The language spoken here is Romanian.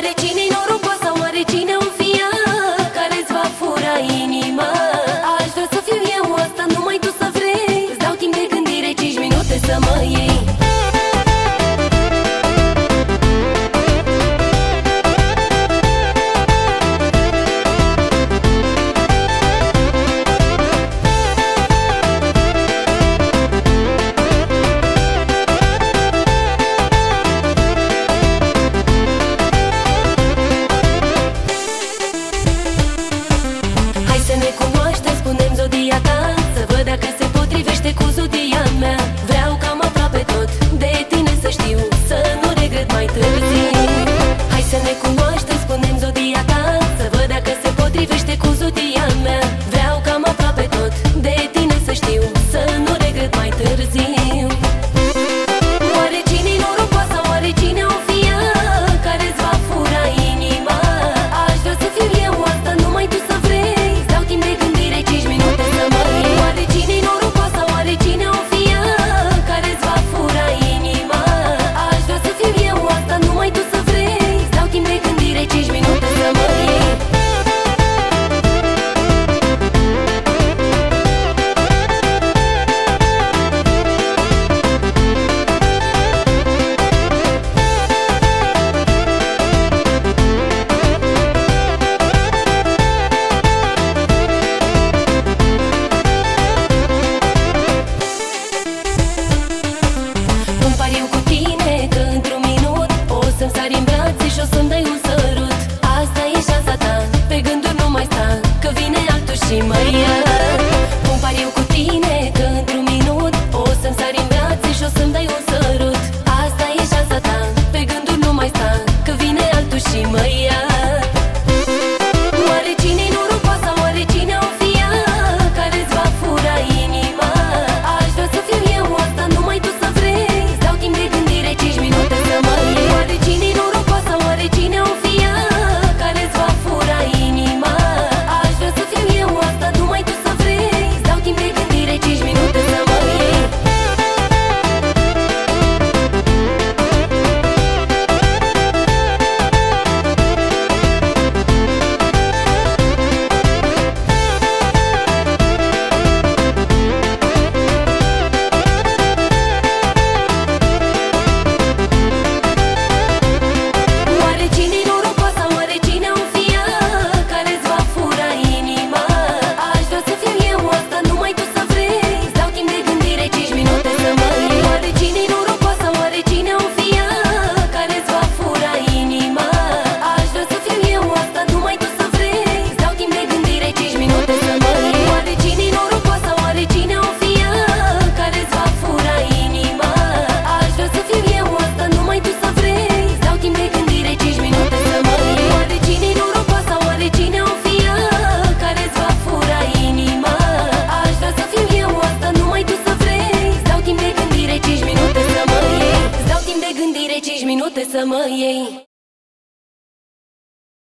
Fare cine man când ai un sărut Asta e șansa ta, pe gânduri nu mai sta Că vine altul și mă ia Un pariu cu tine că într-un minut O să-mi sari în brațe și o să-mi dai un sărut. Asta e șansa ta, pe gânduri nu mai sta Că vine altul și mă ia mojej